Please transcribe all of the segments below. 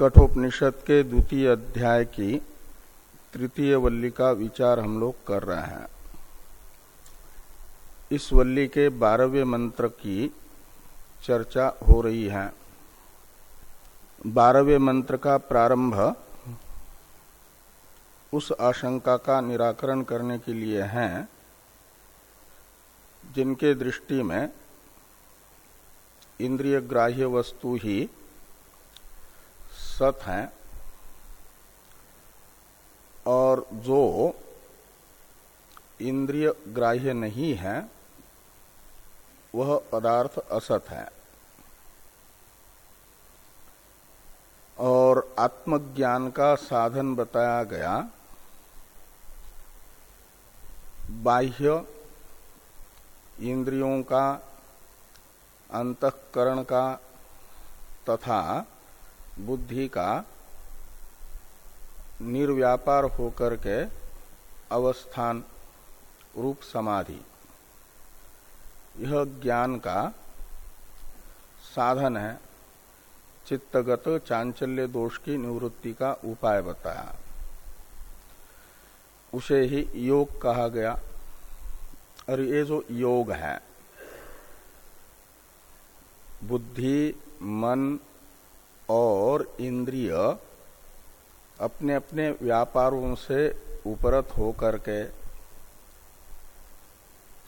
कठोपनिषद के द्वितीय अध्याय की तृतीय वल्ली का विचार हम लोग कर रहे हैं। इस वल्ली के बारहवें मंत्र की चर्चा हो रही है। बारहवें मंत्र का प्रारंभ उस आशंका का निराकरण करने के लिए है, जिनके दृष्टि में इंद्रिय ग्राह्य वस्तु ही सत है और जो इंद्रिय ग्राह्य नहीं है, वह पदार्थ असत है। और आत्मज्ञान का साधन बताया गया, बाह्य इंद्रियों का, अंतकरण का तथा बुद्धि का निर्व्यापार होकर के अवस्थान रूप समाधि। यह ज्ञान का साधन है। चित्तगत चांचल्य दोष की निवृत्ति का उपाय बताया। उसे ही योग कहा गया। और ये जो योग है, बुद्धि, मन और इंद्रिय अपने अपने व्यापारों से उपरत होकर के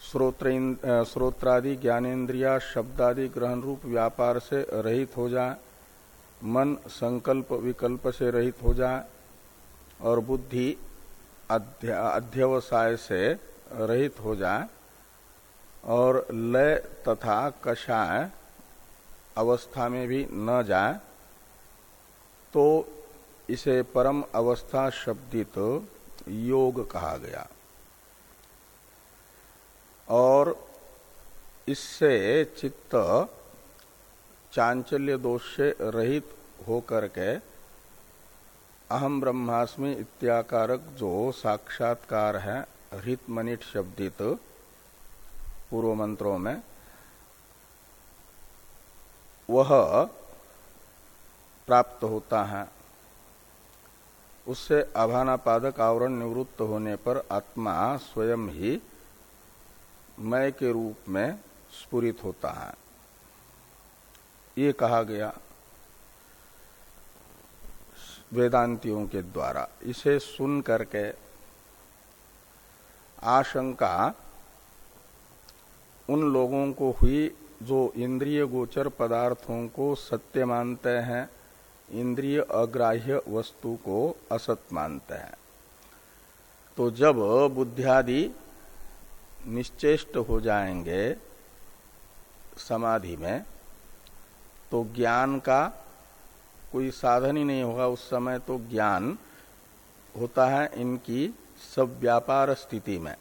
श्रोत्रादि ज्ञानेन्द्रिया, शब्दादि ग्रहण रूप व्यापार से रहित हो जाए, मन संकल्प विकल्प से रहित हो जाए, और बुद्धि अध्यवसाय से रहित हो जाए, और लय तथा कषाय अवस्था में भी न जाए तो इसे परम अवस्था शब्दित योग कहा गया। और इससे चित्त चांचल्य दोष से रहित होकर के अहम ब्रह्मास्मि इत्याकारक जो साक्षात्कार है हृत मनिट शब्दित पूर्व मंत्रों में, वह प्राप्त होता है। उससे अभानापादक आवरण निवृत्त होने पर आत्मा स्वयं ही मय के रूप में स्फुरित होता है। ये कहा गया वेदांतियों के द्वारा। इसे सुन करके आशंका उन लोगों को हुई जो इंद्रिय गोचर पदार्थों को सत्य मानते हैं इंद्रिय अग्राह्य वस्तु को असत मानते हैं। तो जब बुद्धियादि निश्चेष्ट हो जाएँगे समाधि में तो ज्ञान का कोई साधन ही नहीं होगा उस समय तो ज्ञान होता है इनकी सब व्यापार स्थिति में।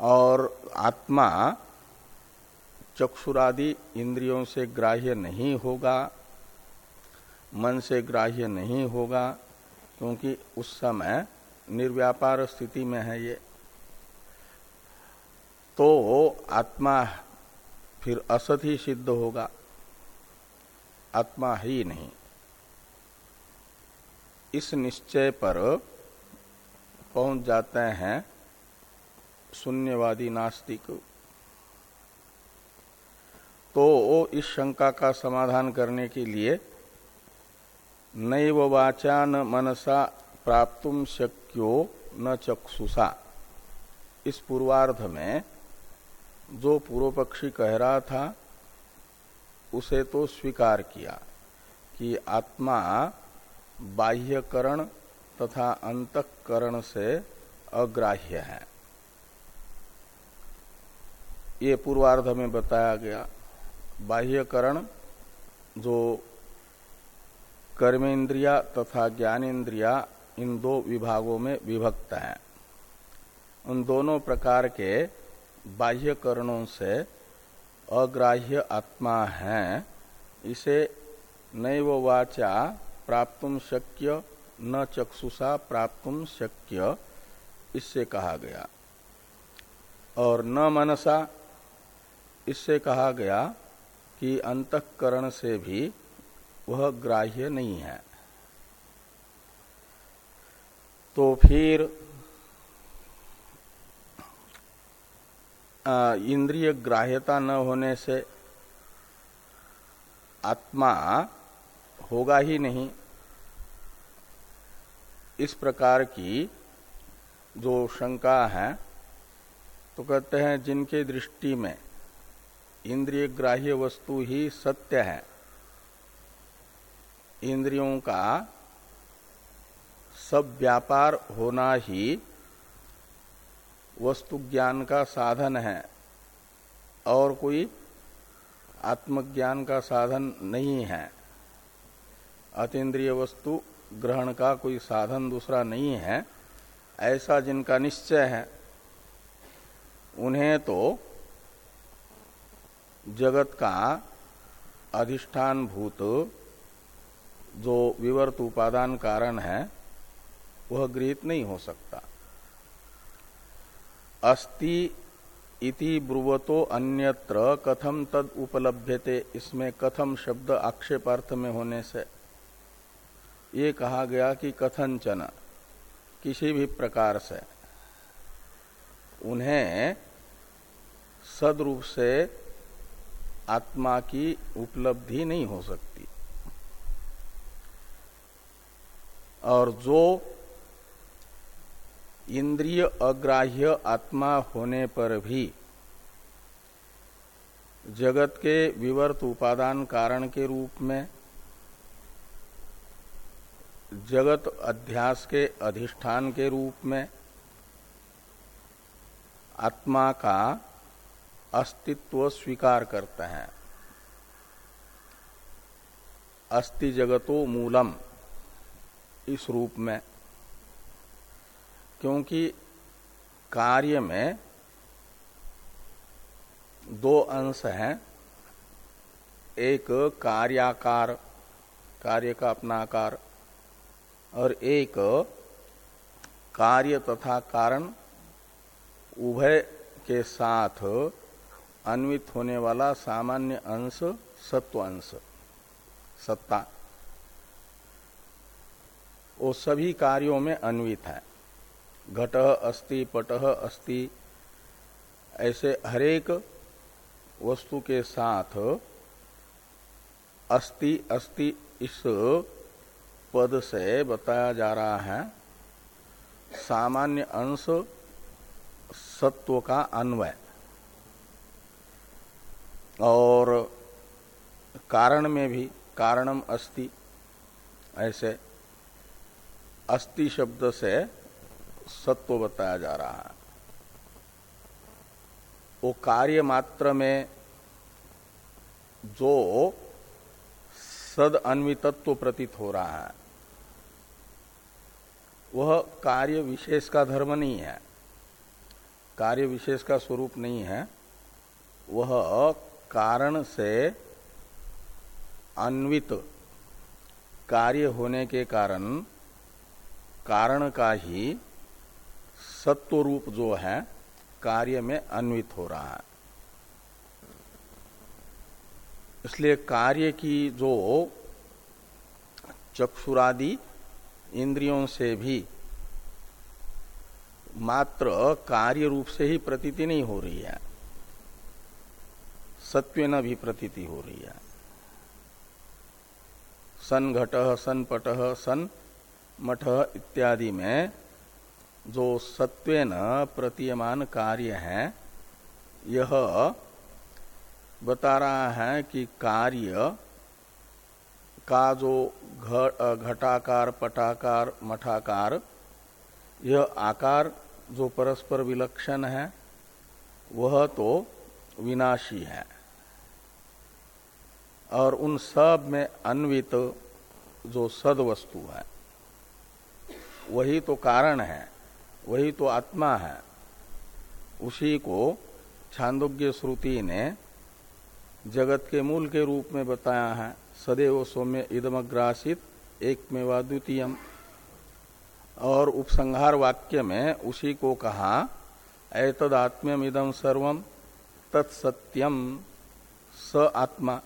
और आत्मा चक्षुरादि इंद्रियों से ग्राह्य नहीं होगा, मन से ग्राह्य नहीं होगा, क्योंकि उस समय निर्व्यापार स्थिति में है ये। तो आत्मा फिर असत ही सिद्ध होगा, आत्मा ही नहीं। इस निश्चय पर पहुँच जाते हैं शून्यवादी नास्तिक तो इस शंका का समाधान करने के लिए नैव वाचा न मनसा प्राप्त शक्यो न चक्षुषा। इस पूर्वार्ध में जो पूर्व पक्षी कह रहा था, उसे तो स्वीकार किया कि आत्मा बाह्यकरण तथा अंतकरण से अग्राह्य है। ये पूर्वार्ध में बताया गया। बाह्यकरण, जो कर्मेंद्रिया तथा ज्ञानेन्द्रिया इन दो विभागों में विभक्त है। उन दोनों प्रकार के बाह्यकरणों से अग्राह्य आत्मा है, इसे नैव वाचा प्राप्त शक्य, न चक्षुषा प्राप्त शक्य, इससे कहा गया। और न मनसा, इससे कहा गया कि अंतकरण से भी वह ग्राह्य नहीं है। तो फिर इंद्रिय ग्राह्यता न होने से आत्मा होगा ही नहीं। इस प्रकार की जो शंका है तो कहते हैं जिनके दृष्टि में इंद्रिय ग्राह्य वस्तु ही सत्य है। इंद्रियों का सब व्यापार होना ही वस्तु ज्ञान का साधन है और कोई आत्मज्ञान का साधन नहीं है। अतीन्द्रिय वस्तु ग्रहण का कोई साधन दूसरा नहीं है। ऐसा जिनका निश्चय है, उन्हें तो जगत का अधिष्ठान भूत जो विवर्त उपादान कारण है, वह गृहित नहीं हो सकता। अस्ति इति ब्रुवतो अन्यत्र कथम तद उपलभ्यते, इसमें कथम शब्द आक्षेपार्थ में होने से। ये कहा गया कि कथनचन किसी भी प्रकार से। उन्हें सदरूप से आत्मा की उपलब्धि नहीं हो सकती। और जो इंद्रिय अग्राह्य आत्मा होने पर भी जगत के विवर्त उपादान कारण के रूप में जगत अध्यास के अधिष्ठान के रूप में आत्मा का अस्तित्व स्वीकार करते हैं। अस्ति जगतो मूलम, इस रूप में। क्योंकि कार्य में दो अंश हैं। एक कार्याकार, कार्य का अपना आकार, और एक कार्य तथा कारण उभय के साथ अन्वित होने वाला सामान्य अंश सत्व अंश, सत्ता। वो सभी कार्यों में अन्वित है। घट अस्ति, पट अस्ति, ऐसे हरेक वस्तु के साथ अस्ति अस्ति इस पद से बताया जा रहा है। सामान्य अंश सत्व का अन्वय। और कारण में भी कारणम अस्ति। ऐसे अस्ति शब्द से सत्व बताया जा रहा है। वो कार्य मात्र में जो सद अन्वितत्व प्रतीत हो रहा है, वह कार्य विशेष का धर्म नहीं है। कार्य विशेष का स्वरूप नहीं है। वह कारण से अन्वित कार्य होने के कारण कारण का ही सत्व रूप जो है, कार्य में अन्वित हो रहा है। इसलिए कार्य की जो चक्षुरादि इंद्रियों से भी मात्र कार्य रूप से ही प्रतीति नहीं हो रही है। सत्व न भी प्रतीति हो रही है। सन घट, सन पट, सन मठ इत्यादि में जो सत्वेन प्रतीयमान कार्य है, यह बता रहा है कि कार्य का जो घटाकार, पटाकार, मठाकार, यह आकार जो परस्पर विलक्षण है, वह तो विनाशी है। और उन सब में अन्वित जो सद वस्तु है, वही तो कारण है, वही तो आत्मा है। उसी को छांदोग्य श्रुति ने जगत के मूल के रूप में बताया है। सदैव सौम्य इदमग्रासित एक में द्वितीयम। और उपसंहार वाक्य में उसी को कहा एतदात्म्यम इदम सर्वम तत्सत्यम स आत्मा।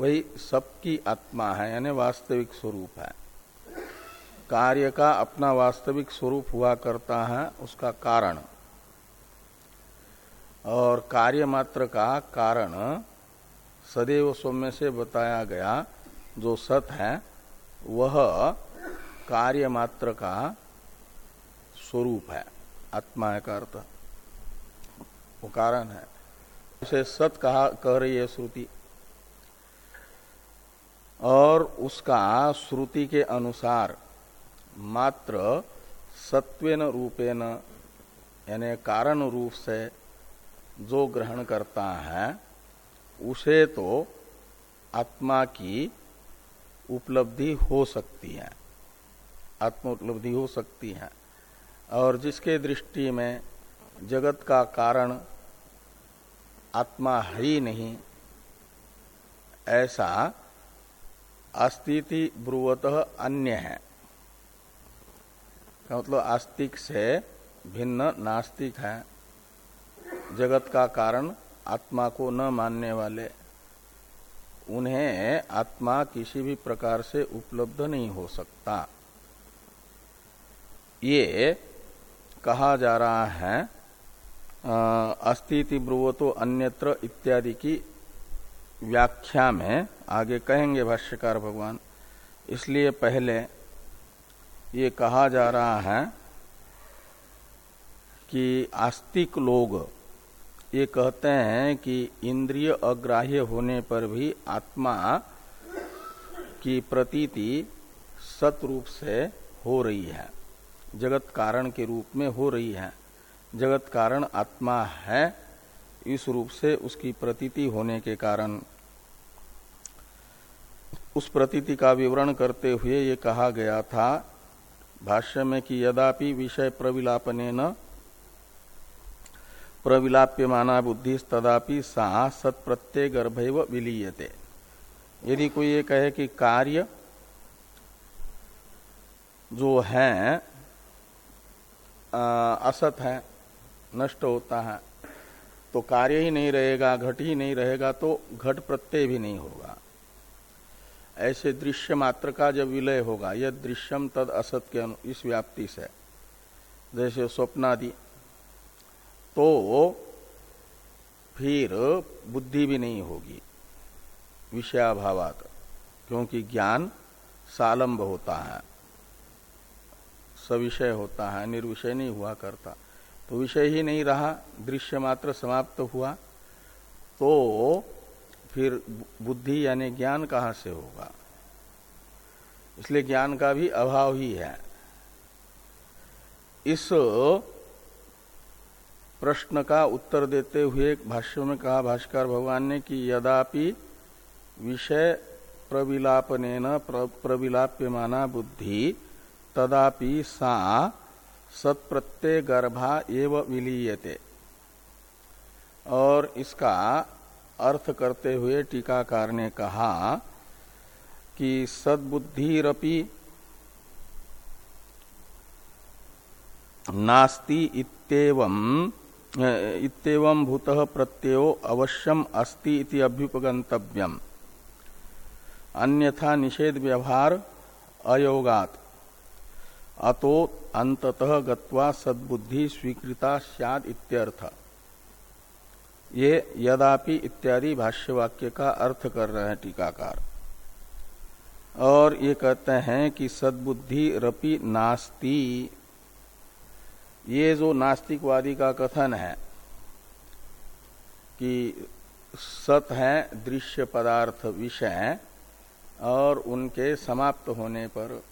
वही सबकी आत्मा है, यानी वास्तविक स्वरूप है। कार्य का अपना वास्तविक स्वरूप हुआ करता है, उसका कारण। और कार्य मात्र का कारण सदैव सौम्य से बताया गया जो सत है, वह कार्य मात्र का स्वरूप है, आत्मा का अर्थ। वो कारण है। उसे सत कहा, कह रही है श्रुति। और उसका श्रुति के अनुसार मात्र सत्वेन रूपेन, यानी कारण रूप से जो ग्रहण करता है, उसे तो आत्मा की उपलब्धि हो सकती है। आत्म उपलब्धि हो सकती है। और जिसके दृष्टि में जगत का कारण आत्मा है ही नहीं, ऐसा अस्तिति ब्रुवत अन्य। है मतलब आस्तिक से भिन्न नास्तिक है। जगत का कारण आत्मा को न मानने वाले। उन्हें आत्मा किसी भी प्रकार से उपलब्ध नहीं हो सकता। ये कहा जा रहा है अस्तिति ब्रुवतो अन्यत्र इत्यादि की व्याख्या में आगे कहेंगे भाष्यकार भगवान, इसलिए पहले ये कहा जा रहा है कि आस्तिक लोग ये कहते हैं कि इंद्रिय अग्राह्य होने पर भी आत्मा की प्रतीति सत रूप से हो रही है, जगत कारण के रूप में हो रही है। जगत कारण आत्मा है, इस रूप से उसकी प्रतीति होने के कारण उस प्रतीति का विवरण करते हुए ये कहा गया था, भाष्य में कि यदापि विषय प्रविलापने न प्रविलाप्यमाना बुद्धि तदापि सा सत्प्रत्यय गर्भ विलीयते। यदि कोई ये कहे कि कार्य जो है असत है, नष्ट होता है तो कार्य ही नहीं रहेगा, घट ही नहीं रहेगा तो घट प्रत्यय भी नहीं होगा। ऐसे दृश्य मात्र का जब विलय होगा, यह दृश्यम तद असत के अनु, इस व्याप्ति से। जैसे स्वप्नादि। तो फिर बुद्धि भी नहीं होगी, विषयाभावात, क्योंकि ज्ञान सालंब होता है। सविषय होता है, निर्विषय नहीं हुआ करता। तो विषय ही नहीं रहा, दृश्य मात्र समाप्त हुआ। तो फिर बुद्धि यानी ज्ञान कहाँ से होगा? इसलिए ज्ञान का भी अभाव ही है। इस प्रश्न का उत्तर देते हुए भाष्य में कहा भाष्कर भगवान ने कि यदापि विषय प्रविलापन प्रविलाप्यमाना बुद्धि तदापि सा सत्प्रत्यय गर्भा एव विलीयते। और इसका अर्थ करते हुए टीकाकार ने कहा कि सद्बुद्धिरपि नास्ति इत्येवं इत्येवं भूतः प्रत्ययो अवश्यम अस्ति इति अभ्युपगंतव्यम अन्यथा निषेध व्यवहार अयोगात। अतो अंततः गत्वा सद्बुद्धि स्वीकृता सद इत्यर्थ। ये यदापि इत्यादि भाष्यवाक्य का अर्थ कर रहे हैं टीकाकार। और ये कहते हैं कि सद्बुद्धि रपि नास्ति। ये जो नास्तिकवादी का कथन है कि सत है, दृश्य पदार्थ विषय है, और उनके समाप्त होने पर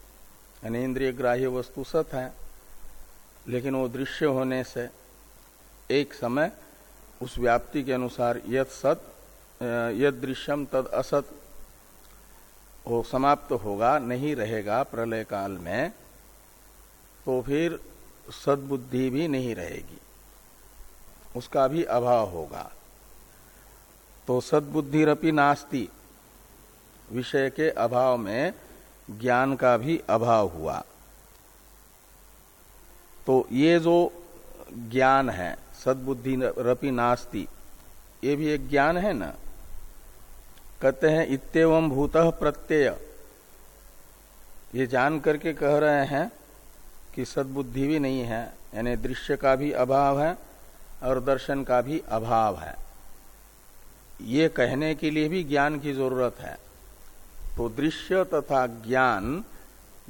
इंद्रिय ग्राह्य वस्तु सत है, लेकिन वो दृश्य होने से एक समय उस व्याप्ति के अनुसार यद सत यद दृश्यम तद असत वो समाप्त होगा, नहीं रहेगा प्रलय काल में तो फिर सद्बुद्धि भी नहीं रहेगी। उसका भी अभाव होगा। तो सद्बुद्धिरपि नास्ति। विषय के अभाव में ज्ञान का भी अभाव हुआ। तो ये जो ज्ञान है सद्बुद्धि रपि नास्ति। ये भी एक ज्ञान है ना? कहते हैं इतम भूत प्रत्यय। ये जान करके कह रहे हैं कि सद्बुद्धि भी नहीं है, यानी दृश्य का भी अभाव है और दर्शन का भी अभाव है। ये कहने के लिए भी ज्ञान की ज़रूरत है। तो दृश्य तथा ज्ञान,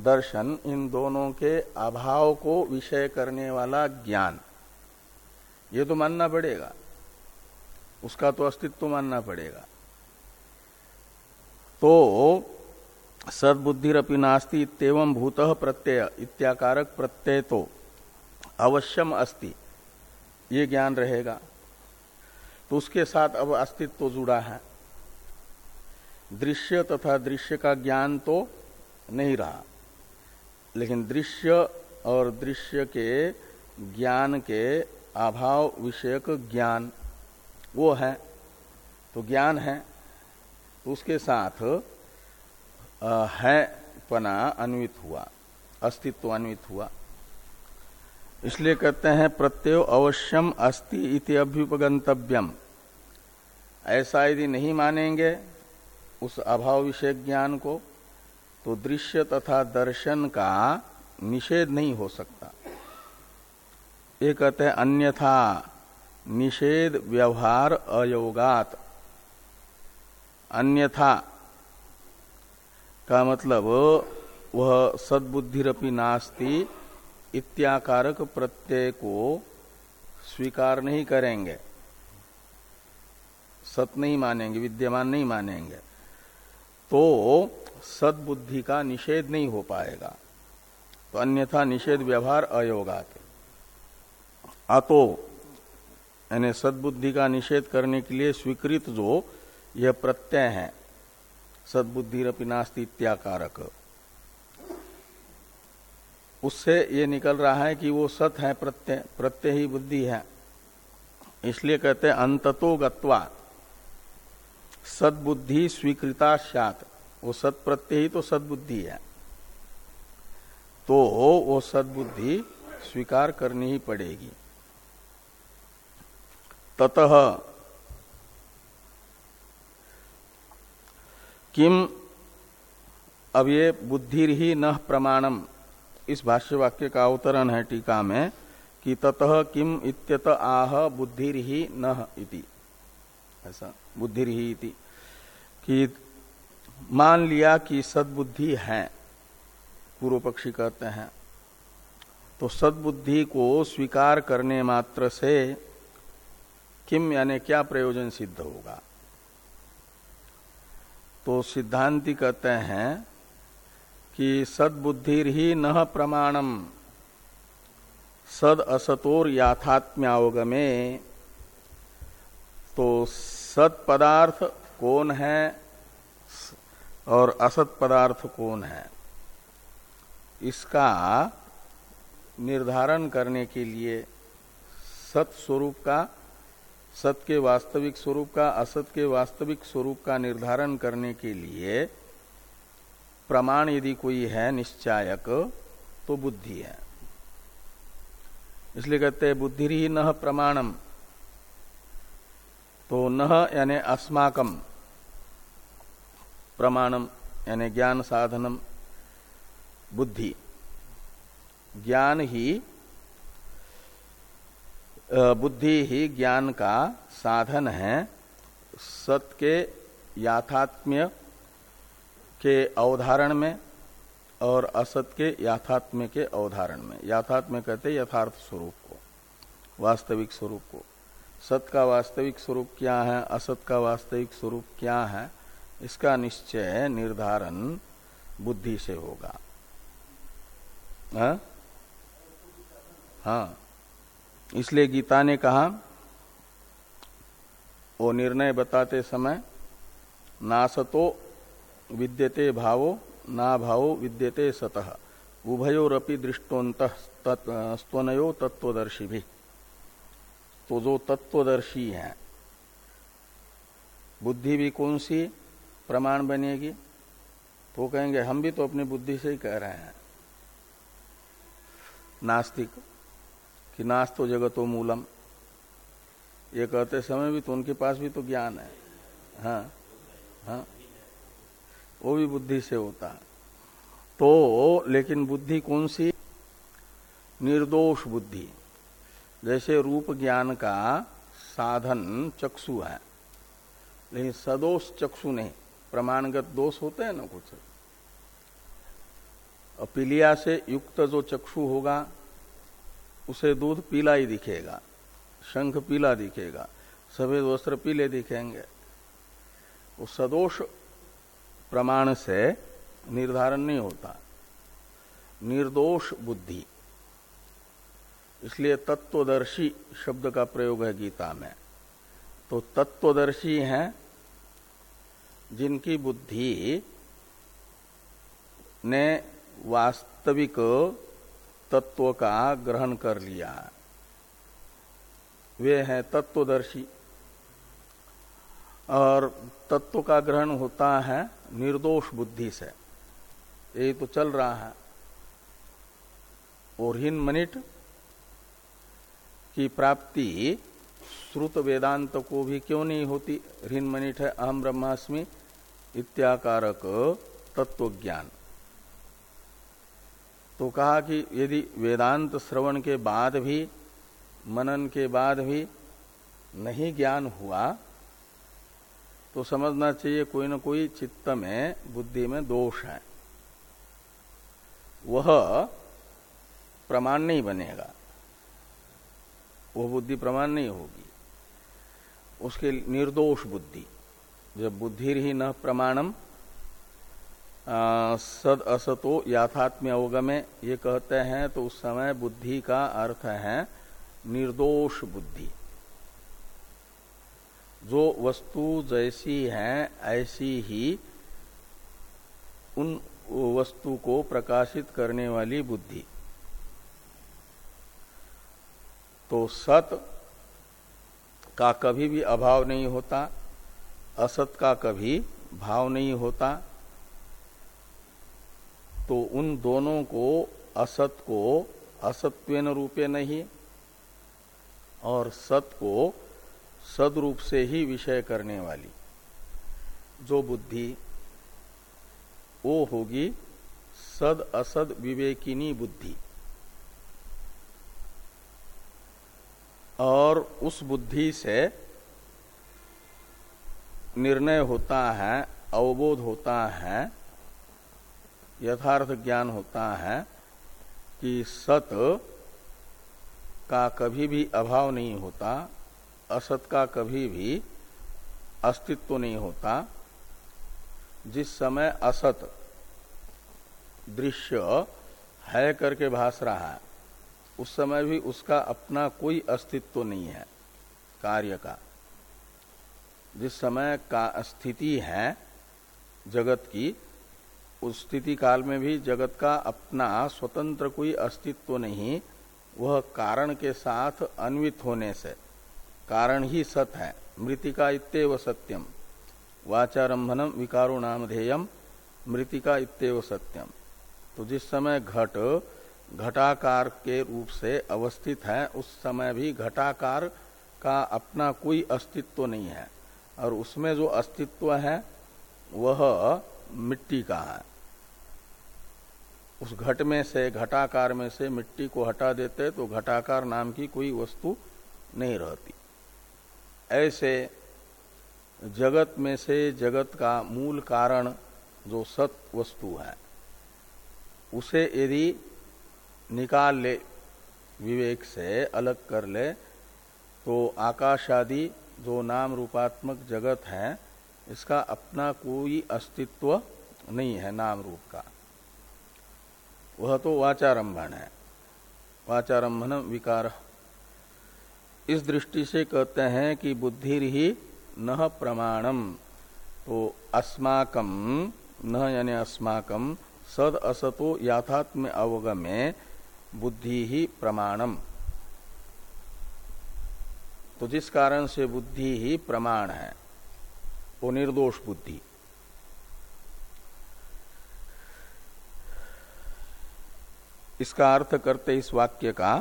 दर्शन इन दोनों के अभाव को विषय करने वाला ज्ञान। ये तो मानना पड़ेगा। उसका तो अस्तित्व मानना पड़ेगा। तो सदबुद्धिरपि नास्ति इतम भूत प्रत्यय, इत्याकारक प्रत्यय तो अवश्यम अस्ति। ये ज्ञान रहेगा। तो उसके साथ अब अस्तित्व तो जुड़ा है। दृश्य तथा दृश्य का ज्ञान तो नहीं रहा। लेकिन दृश्य और दृश्य के ज्ञान के अभाव विषयक ज्ञान, वो है तो ज्ञान है, उसके साथ है पना अन्वित हुआ, अस्तित्व अन्वित हुआ। इसलिए कहते हैं, प्रत्यय अवश्यम अस्ति इति अभ्युपगंतव्यम। ऐसा यदि नहीं मानेंगे उस अभाव विषय ज्ञान को तो दृश्य तथा दर्शन का निषेध नहीं हो सकता। ये कहते हैं, अन्यथा निषेध, व्यवहार, अयोगात। अन्यथा का मतलब वह सद्बुद्धिरपि नास्ति, इत्याकारक प्रत्यय को स्वीकार नहीं करेंगे। सत नहीं मानेंगे, विद्यमान नहीं मानेंगे। तो सद्बुद्धि का निषेध नहीं हो पाएगा। तो अन्यथा निषेध, व्यवहार, अयोगात। अतो यानी सद्बुद्धि का निषेध करने के लिए स्वीकृत जो, यह प्रत्यय है। सद्बुद्धि नास्ती इत्याकारक। उससे ये निकल रहा है कि वो सत है, प्रत्यय प्रत्यय ही बुद्धि है। इसलिए कहते हैं, अंततो गत्वा। सद्बुद्धि स्वीकृता सात वो सत प्रत्यय ही तो सद्बुद्धि है। तो वो सद्बुद्धि स्वीकार करनी ही पड़ेगी। ततः। किम अब ये बुद्धि ही न प्रमाणम? इस भाष्य वाक्य का अवतरण है टीका में कि ततः किम इत्यत आह बुद्धि ही न इति। ऐसा बुद्धि ही इति। कि मान लिया कि सद्बुद्धि है पूर्व पक्षी कहते हैं। तो सद्बुद्धि को स्वीकार करने मात्र से किम यानी क्या प्रयोजन सिद्ध होगा? तो सिद्धांति कहते हैं कि सदबुद्धि ही न प्रमाणम, सद असतोर याथात्म्यावगमे। तो सत पदार्थ कौन है और असत पदार्थ कौन है? इसका निर्धारण करने के लिए सत स्वरूप का सत के वास्तविक स्वरूप का, असत के वास्तविक स्वरूप का निर्धारण करने के लिए प्रमाण यदि कोई है, निश्चायक तो बुद्धि है। इसलिए कहते हैं, बुद्धि ही न प्रमाणम। तो न यानी अस्माकम प्रमाणम, यानी ज्ञान साधनम, बुद्धि। ज्ञान ही बुद्धि ही ज्ञान का साधन है। सत के याथात्म्य के अवधारण में और असत के याथात्म्य के अवधारण में। याथात्म्य कहते यथार्थ स्वरूप को वास्तविक स्वरूप को। सत का वास्तविक स्वरूप क्या है? असत का वास्तविक स्वरूप क्या है? इसका निश्चय निर्धारण बुद्धि से होगा। हाँ, हाँ। इसलिए गीता ने कहा वो निर्णय बताते समय नासतो विद्यते भावो, ना भावो विद्यते सतह उभयोरपि दृष्टोत स्तनयो तत्वदर्शी भी तो जो तत्वदर्शी है, बुद्धि भी कौन सी प्रमाण बनेगी? तो कहेंगे, हम भी तो अपनी बुद्धि से ही कह रहे हैं। नास्तिक कि नास्तो जगतो मूलम। ये कहते, समय भी तो उनके पास भी तो ज्ञान है। हाँ हाँ। वो भी बुद्धि से होता है। तो लेकिन बुद्धि कौन सी? निर्दोष बुद्धि। जैसे रूप ज्ञान का साधन चक्षु है, लेकिन सदोष चक्षु नहीं। प्रमाणगत दोष होते हैं ना कुछ। पीलिया से युक्त जो चक्षु होगा उसे दूध पीला ही दिखेगा, शंख पीला दिखेगा, सफ़ेद वस्त्र पीले दिखेंगे। वो सदोष प्रमाण से निर्धारण नहीं होता। निर्दोष बुद्धि। इसलिए तत्वदर्शी शब्द का प्रयोग है गीता में। तो तत्वदर्शी हैं जिनकी बुद्धि ने वास्तविक तत्व का ग्रहण कर लिया। वे हैं तत्वदर्शी। और तत्व का ग्रहण होता है निर्दोष बुद्धि से। यही तो चल रहा है। और हिन मनिट की प्राप्ति श्रुत वेदांत को भी क्यों नहीं होती? ऋण मनिट है अहम ब्रह्मास्मि इत्याकारक तत्व ज्ञान तो कहा कि यदि वेदांत श्रवण के बाद भी, मनन के बाद भी नहीं ज्ञान हुआ तो समझना चाहिए कोई ना कोई चित्त में, बुद्धि में दोष है। वह प्रमाण नहीं बनेगा। वह बुद्धि प्रमाण नहीं होगी। उसके निर्दोष बुद्धि, जब बुद्धि ही न प्रमाणम सद असतो याथात्म्य अवगमे, ये कहते हैं तो उस समय बुद्धि का अर्थ है निर्दोष बुद्धि। जो वस्तु जैसी है, ऐसी ही उन वस्तु को प्रकाशित करने वाली बुद्धि। तो सत का कभी भी अभाव नहीं होता, असत का कभी भाव नहीं होता तो उन दोनों को असत को असत्वेन रूपे नहीं और सत को सदरूप से ही विषय करने वाली। जो बुद्धि वो होगी सद असद विवेकिनी बुद्धि। और उस बुद्धि से निर्णय होता है, अवबोध होता है यथार्थ ज्ञान होता है कि सत का कभी भी अभाव नहीं होता, असत का कभी भी अस्तित्व नहीं होता। जिस समय असत दृश्य है करके भास रहा है, उस समय भी उसका अपना कोई अस्तित्व नहीं है, कार्य का। जिस समय का स्थिति है जगत की उस स्थिति काल में भी जगत का अपना स्वतंत्र कोई अस्तित्व नहीं, वह कारण के साथ अन्वित होने से। कारण ही सत है, मृतिका इतव सत्यम। वाचारंभनम विकारो नामधेयम मृतिका इतव सत्यम। तो जिस समय घट, घटाकार के रूप से अवस्थित है, उस समय भी घटाकार का अपना कोई अस्तित्व नहीं है। और उसमें जो अस्तित्व है, वह मिट्टी का है। उस घट में से, घटाकार में से मिट्टी को हटा देते तो घटाकार नाम की कोई वस्तु नहीं रहती। ऐसे जगत में से जगत का मूल कारण जो सत वस्तु है, उसे यदि निकाल ले, विवेक से अलग कर ले तो आकाश आदि जो नाम रूपात्मक जगत है, इसका अपना कोई अस्तित्व नहीं है नाम रूप का। वह तो वाचारंभन है। वाचारंभन विकार। इस दृष्टि से कहते हैं कि बुद्धि ही न प्रमाणम तो अस्माकम न यानी अस्माकम सद असतो याथात्म अवगमे, बुद्धि ही प्रमाणम। तो जिस कारण से बुद्धि ही प्रमाण है, वो निर्दोष बुद्धि। इसका अर्थ करते इस वाक्य का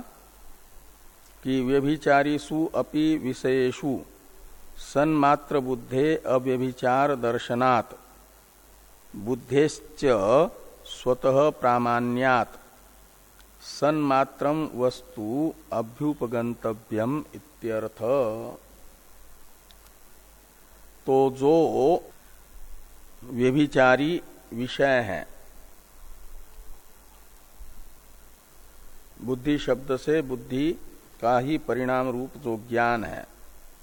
कि व्यभिचारीसु अपि विषयेशु सन्मात्र बुद्धे अव्यभिचार दर्शनात्। बुद्धेश्च स्वतः प्रामाण्यात। सन्मात्र वस्तु अभ्युपगंतव्यम इत्यर्थ। तो जो व्यभिचारी विषय है। बुद्धि शब्द से बुद्धि का ही परिणाम रूप जो ज्ञान है,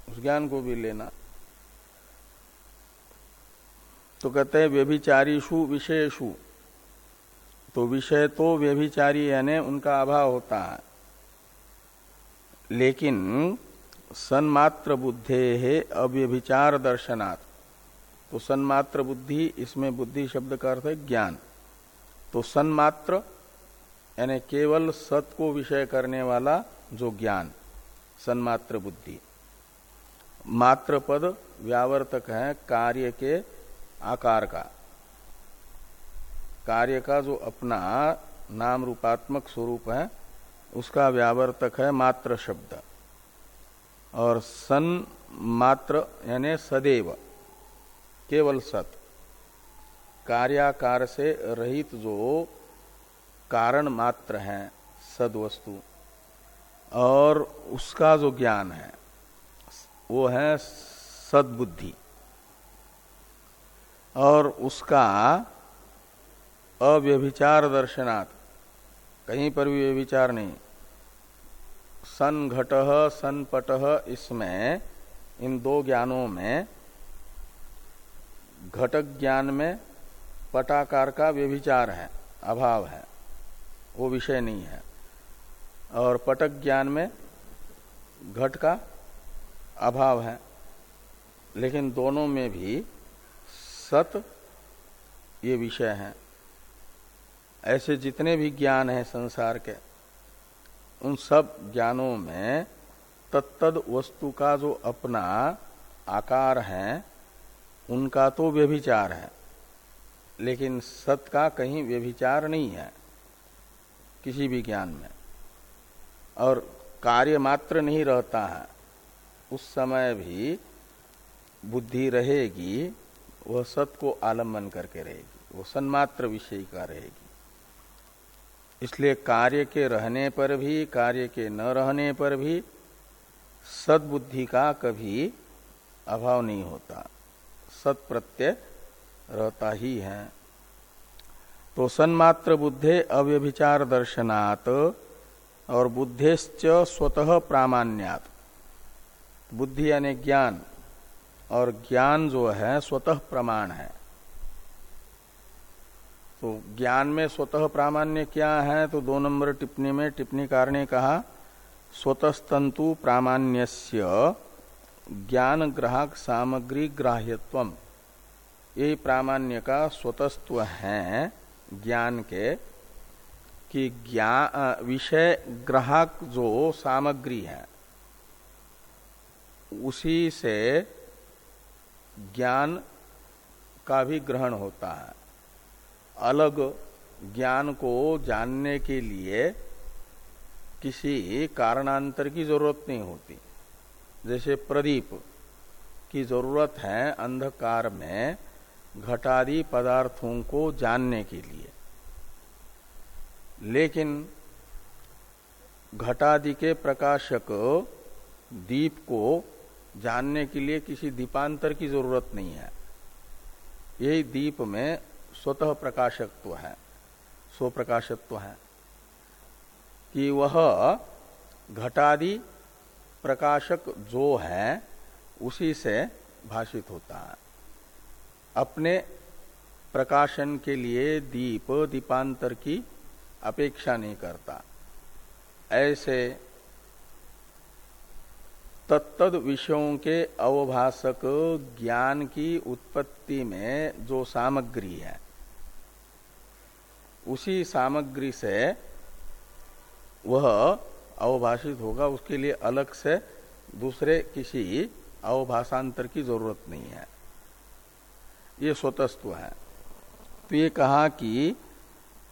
उस ज्ञान को भी लेना। तो कहते हैं व्यभिचारीशु विषयशु तो विषय तो व्यभिचारी यानी उनका अभाव होता है। लेकिन सन्मात्र बुद्धे है अव्यभिचार दर्शनात्। तो सन्मात्र बुद्धि, इसमें बुद्धि शब्द का अर्थ है ज्ञान। तो सन्मात्र यानी केवल सत को विषय करने वाला जो ज्ञान, सन्मात्र बुद्धि। मात्र पद व्यावर्तक है कार्य के आकार का। कार्य का जो अपना नाम रूपात्मक स्वरूप है, उसका व्यावर्तक है मात्र शब्द। और सन मात्र यानी सदैव, केवल सत। कार्याकार से रहित जो कारण मात्र है सदवस्तु। और उसका जो ज्ञान है, वो है सदबुद्धि। और उसका अव्यभिचार दर्शनात्, कहीं पर भी व्यभिचार नहीं। सन घट सन पट इसमें, इन दो ज्ञानों में, घटक ज्ञान में पटाकार का व्यभिचार है, अभाव है। वो विषय नहीं है। और पटक ज्ञान में घट का अभाव है। लेकिन दोनों में भी सत ये विषय है। ऐसे जितने भी ज्ञान हैं संसार के, उन सब ज्ञानों में तत्तद वस्तु का जो अपना आकार है, उनका तो व्यभिचार है। लेकिन सत का कहीं व्यभिचार नहीं है। किसी भी ज्ञान में। और कार्य मात्र नहीं रहता है, उस समय भी बुद्धि रहेगी, वह सत को आलंबन करके रहेगी वो सन्मात्र विषय का रहेगी। इसलिए कार्य के रहने पर भी, कार्य के न रहने पर भी सदबुद्धि का कभी अभाव नहीं होता सत प्रत्यय रहता ही है। तो सन्मात्र बुद्धे अव्यभिचार दर्शनात् और बुद्धेश्च स्वतः प्रामाण्यात। बुद्धि यानी ज्ञान, और ज्ञान जो है स्वतः प्रमाण है। तो ज्ञान में स्वतः प्रामाण्य क्या है? तो दो नंबर टिप्पणी में टिप्पणीकार ने कहा, स्वतस्तंतु प्रामाण्यस्य ज्ञान ग्राहक सामग्री ग्राह्यत्व यही प्रामाण्य का स्वतस्व है। ज्ञान के, कि ज्ञान विषय ग्राहक जो सामग्री है, उसी से ज्ञान का भी ग्रहण होता है। अलग ज्ञान को जानने के लिए किसी कारणांतर की ज़रूरत नहीं होती। जैसे प्रदीप की ज़रूरत है अंधकार में घटादि पदार्थों को जानने के लिए। लेकिन घटादि के प्रकाशक दीप को जानने के लिए किसी दीपांतर की ज़रूरत नहीं है। यही दीप में स्वतः प्रकाशकत्व है स्व प्रकाशत्व है कि वह घटादि प्रकाशक जो है, उसी से भाषित होता है। अपने प्रकाशन के लिए दीप, दीपांतर की अपेक्षा नहीं करता। ऐसे तत्तद विषयों के अवभाषक ज्ञान की उत्पत्ति में जो सामग्री है, उसी सामग्री से वह अवभाषित होगा। उसके लिए अलग से दूसरे किसी अवभाषांतर की ज़रूरत नहीं है। ये स्वतस्व है। तो ये कहा कि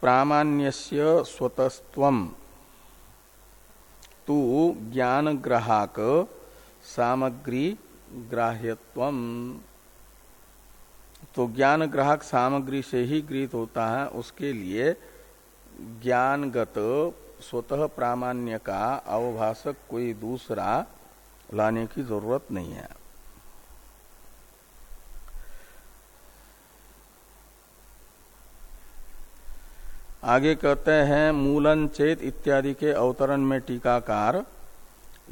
प्रामाण्यस्य स्वतस्व तू ज्ञान ग्राहक सामग्री ग्राह्यत्व। तो ज्ञान ग्राहक सामग्री से ही गृहित होता है, उसके लिए ज्ञानगत स्वतः प्रामाण्य का अवभाषक कोई दूसरा लाने की ज़रूरत नहीं है। आगे कहते हैं, मूलन चेत इत्यादि के अवतरण में टीकाकार,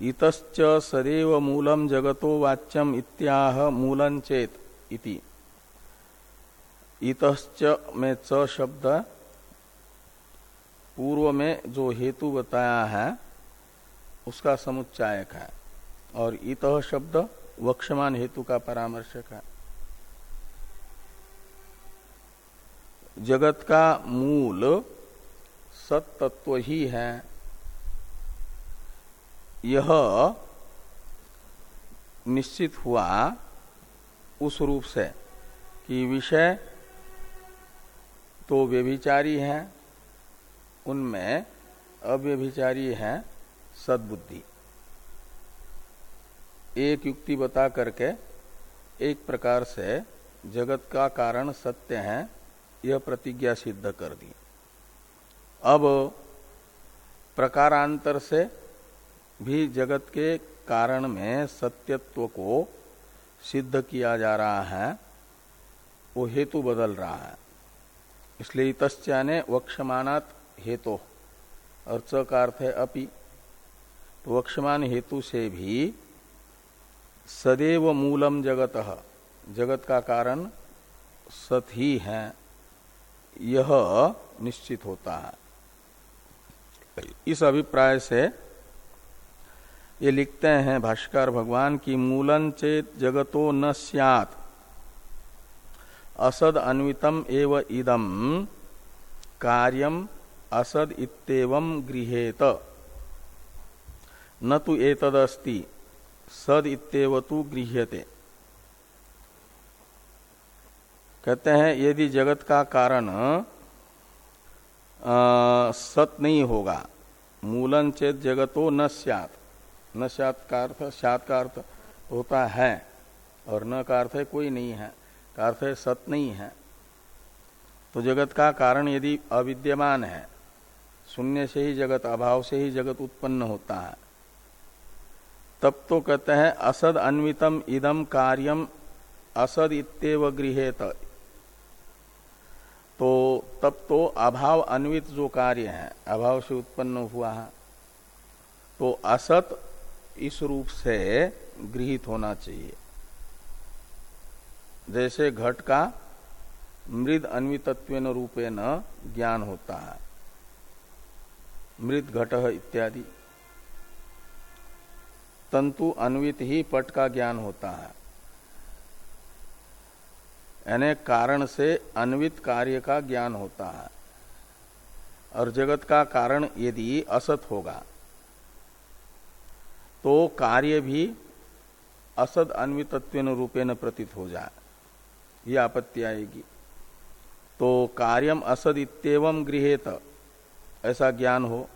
इतश्च सदैव मूलम जगतो वाच्यम इत्याह मूलन चेत इति। इतश्च में च शब्द पूर्व में जो हेतु बताया है, उसका समुच्चायक है। और इत शब्द वक्षमान हेतु का परामर्शक है। जगत का मूल सत तत्व ही है। यह निश्चित हुआ उस रूप से कि विषय तो व्यभिचारी है, उनमें अव्यभिचारी है सद्बुद्धि। एक युक्ति बता करके एक प्रकार से जगत का कारण सत्य है। यह प्रतिज्ञा सिद्ध कर दी। अब प्रकारांतर से भी जगत के कारण में सत्यत्व को सिद्ध किया जा रहा है, वो हेतु बदल रहा है। इसलिए तस्या ने वक्षमानात हेतु और च का अर्थ है अपि। तो वक्षमान हेतु से भी सदैव मूलम जगत जगत का कारण सत ही है। यह निश्चित होता है। इस अभिप्राय से ये लिखते हैं, भाष्कर, भगवान की मूलन चेत जगतो न सियात। असद अन्वितम एव इदम, कार्यम असद इतम गृहेत। न तो एतदस्ति, सद इतव तु गृह्यते। कहते हैं, यदि जगत का कारण सत नहीं होगा, मूलन चेत जगतो न सत न सत का अर्थ सात का अर्थ होता है, और न का अर्थ है कोई नहीं है, का अर्थ है सत नहीं है। तो जगत का कारण यदि अविद्यमान है, शून्य से ही जगत, अभाव से ही जगत उत्पन्न होता है, तब तो कहते हैं, असद अन्वितम इदम कार्यम असद इतव गृहेत। तो तब तो अभाव अन्वित जो कार्य है, अभाव से उत्पन्न हुआ है। तो असत इस रूप से गृहित होना चाहिए। जैसे घट का मृद अन्वितत्व रूपे न ज्ञान होता है। मृद घट इत्यादि। तंतु अन्वित ही पट का ज्ञान होता है। यानी कारण से अन्वित कार्य का ज्ञान होता है। और जगत का कारण यदि असत होगा तो कार्य भी असद अन्वितत्व रूपेण प्रतीत हो जाए, ये आपत्ति आएगी। तो कार्यम असद इतम गृहेत, ऐसा ज्ञान हो,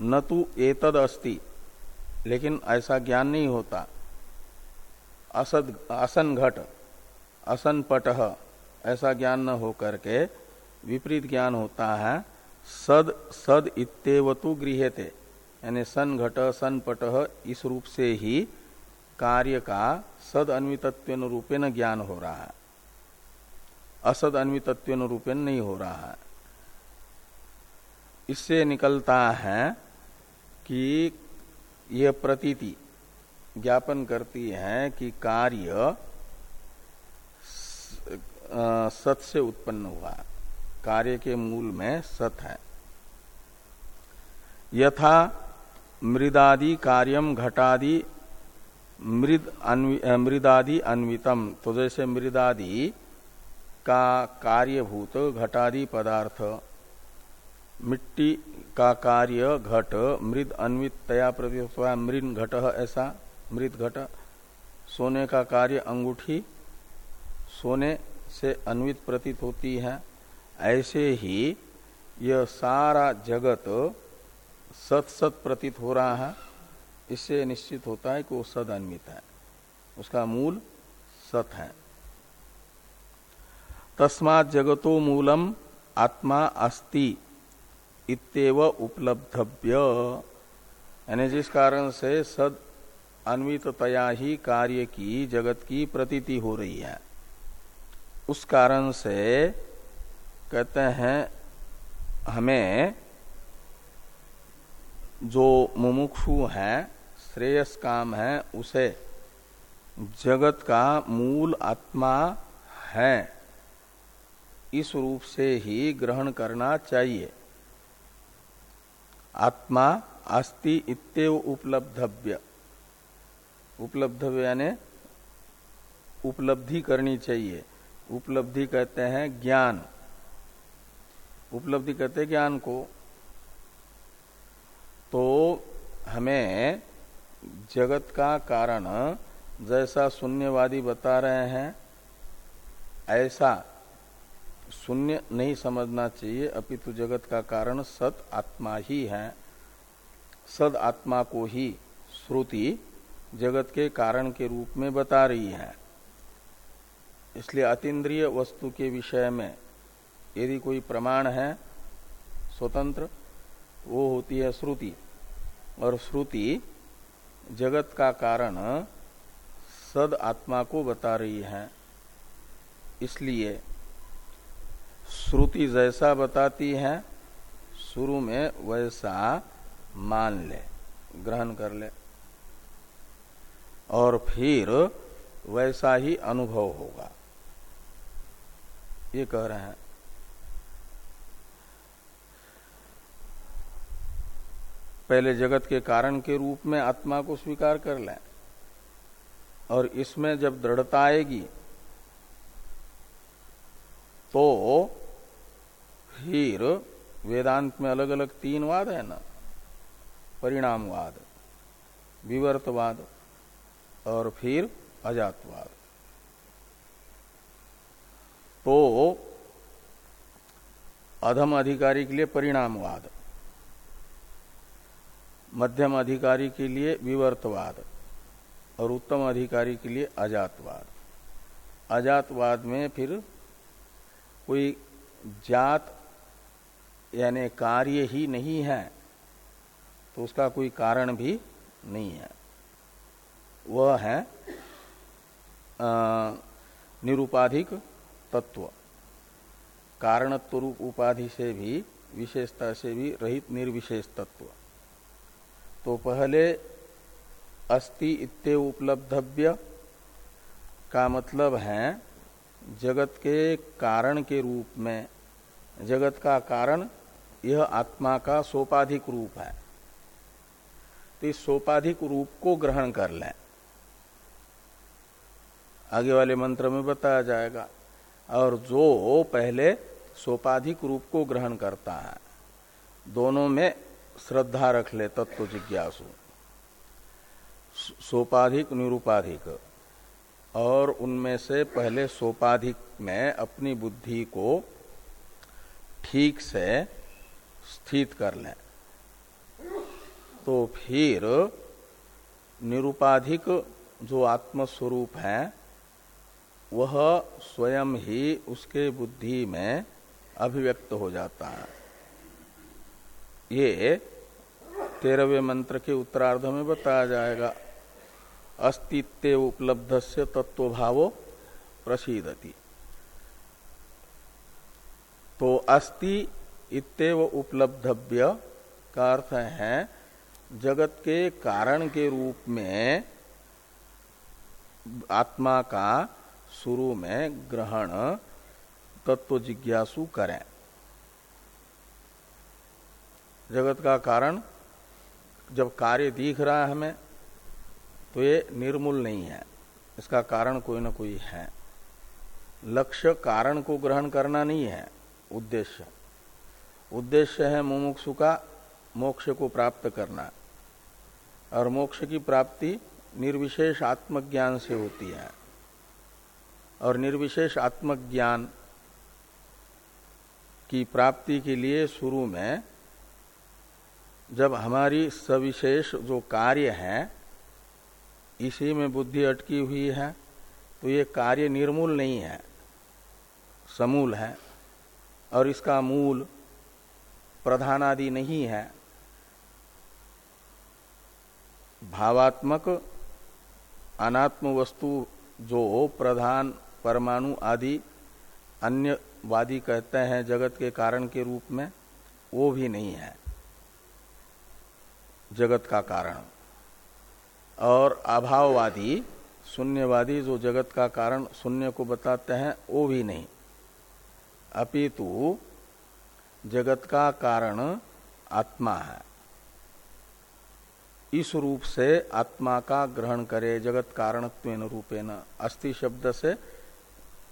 न तो एतद अस्ति, लेकिन ऐसा ज्ञान नहीं होता। असद असन घट। असन पट ऐसा ज्ञान न हो करके विपरीत ज्ञान होता है। सद सद इतवतु गृहते यानी सन घट, सन पट इस रूप से ही कार्य का सद अन्वितत्व रूपेण ज्ञान हो रहा है। असद अन्वितत्व रूपेण नहीं हो रहा है। इससे निकलता है कि यह प्रतीति ज्ञापन करती है कि कार्य सत से उत्पन्न हुआ। कार्य के मूल में सत है। यथा मृदादि कार्यम घटादि मृद मृदादि अन्वितम। तो जैसे मृदादि का कार्यभूत घटादि पदार्थ, मिट्टी का कार्य घट, मृद अन्वित तया प्रतीत हुआ, मृन घट ऐसा मृत घट। सोने का कार्य अंगूठी, सोने से अन्वित प्रतीत होती है। ऐसे ही यह सारा जगत सत सत प्रतीत हो रहा है। इससे निश्चित होता है कि वो सद अन्वित है। उसका मूल सत है। तस्मात जगतो मूलम आत्मा अस्ति इतव उपलब्धव्य। यानी जिस कारण से सद अन्वितया ही कार्य की, जगत की प्रतीति हो रही है। उस कारण से कहते हैं, हमें जो मुमुक्षु है, श्रेयस काम है, उसे जगत का मूल आत्मा है। इस रूप से ही ग्रहण करना चाहिए। आत्मा अस्ति इतव उपलब्धव्य। उपलब्धव्य यानी उपलब्धि करनी चाहिए। उपलब्धि कहते हैं ज्ञान। उपलब्धि कहते हैं ज्ञान को। तो हमें जगत का कारण जैसा शून्यवादी बता रहे हैं, ऐसा शून्य नहीं समझना चाहिए। अपितु जगत का कारण सत आत्मा ही है। सद आत्मा को ही श्रुति जगत के कारण के रूप में बता रही है। इसलिए अतीन्द्रिय वस्तु के विषय में यदि कोई प्रमाण है, स्वतंत्र, वो होती है श्रुति। और श्रुति जगत का कारण सद आत्मा को बता रही है। इसलिए श्रुति जैसा बताती है, शुरू में वैसा मान ले, ग्रहण कर ले। और फिर वैसा ही अनुभव होगा। ये कह रहे हैं। पहले जगत के कारण के रूप में आत्मा को स्वीकार कर लें और इसमें जब दृढ़ता आएगी तो फिर वेदांत में अलग अलग तीन वाद है ना, परिणामवाद, विवर्तवाद और फिर अजातवाद। तो अधम अधिकारी के लिए परिणामवाद, मध्यम अधिकारी के लिए विवर्तवाद और उत्तम अधिकारी के लिए अजातवाद। अजातवाद में फिर कोई जात यानी कार्य ही नहीं है तो उसका कोई कारण भी नहीं है। वह है निरुपाधिक तत्व। कारणत्व रूप उपाधि से भी, विशेषता से भी रहित निर्विशेष तत्व। तो पहले अस्ति इत्ते उपलब्धव्य, का मतलब है जगत के कारण के रूप में। जगत का कारण यह आत्मा का सोपाधिक रूप है। तो इस सोपाधिक रूप को ग्रहण कर लें। आगे वाले मंत्र में बताया जाएगा। और जो पहले सोपाधिक रूप को ग्रहण करता है, दोनों में श्रद्धा रख ले तत्व जिज्ञासु। सोपाधिक, निरूपाधिक। और उनमें से पहले सोपाधिक में अपनी बुद्धि को ठीक से स्थित कर लें। तो फिर निरुपाधिक जो आत्मस्वरूप है वह स्वयं ही उसके बुद्धि में अभिव्यक्त हो जाता है। ये तेरहवें मंत्र के उत्तरार्ध में बताया जाएगा। अस्तित्व उपलब्ध से तत्वभाव प्रसिदति। तो अस्ति इतव उपलब्धव्य का अर्थ है, जगत के कारण के रूप में आत्मा का शुरू में ग्रहण तत्व जिज्ञासु करें। जगत का कारण, जब कार्य दिख रहा है हमें तो ये निर्मूल नहीं है। इसका कारण कोई ना कोई है। लक्ष्य कारण को ग्रहण करना नहीं है, उद्देश्य। उद्देश्य है मुमुक्षु का मोक्ष को प्राप्त करना। और मोक्ष की प्राप्ति निर्विशेष आत्मज्ञान से होती है। और निर्विशेष आत्मज्ञान की प्राप्ति के लिए शुरू में जब हमारी सविशेष जो कार्य है, इसी में बुद्धि अटकी हुई है तो ये कार्य निर्मूल नहीं है, समूल है, और इसका मूल प्रधान आदि नहीं है। भावात्मक अनात्म वस्तु जो प्रधान परमाणु आदि अन्य वादी कहते हैं जगत के कारण के रूप में, वो भी नहीं है। जगत का कारण। और अभाववादी, शून्यवादी जो जगत का कारण शून्य को बताते हैं, वो भी नहीं। अपितु, जगत का कारण आत्मा है। इस रूप से आत्मा का ग्रहण करे, जगत कारण रूपेण अस्थि शब्द से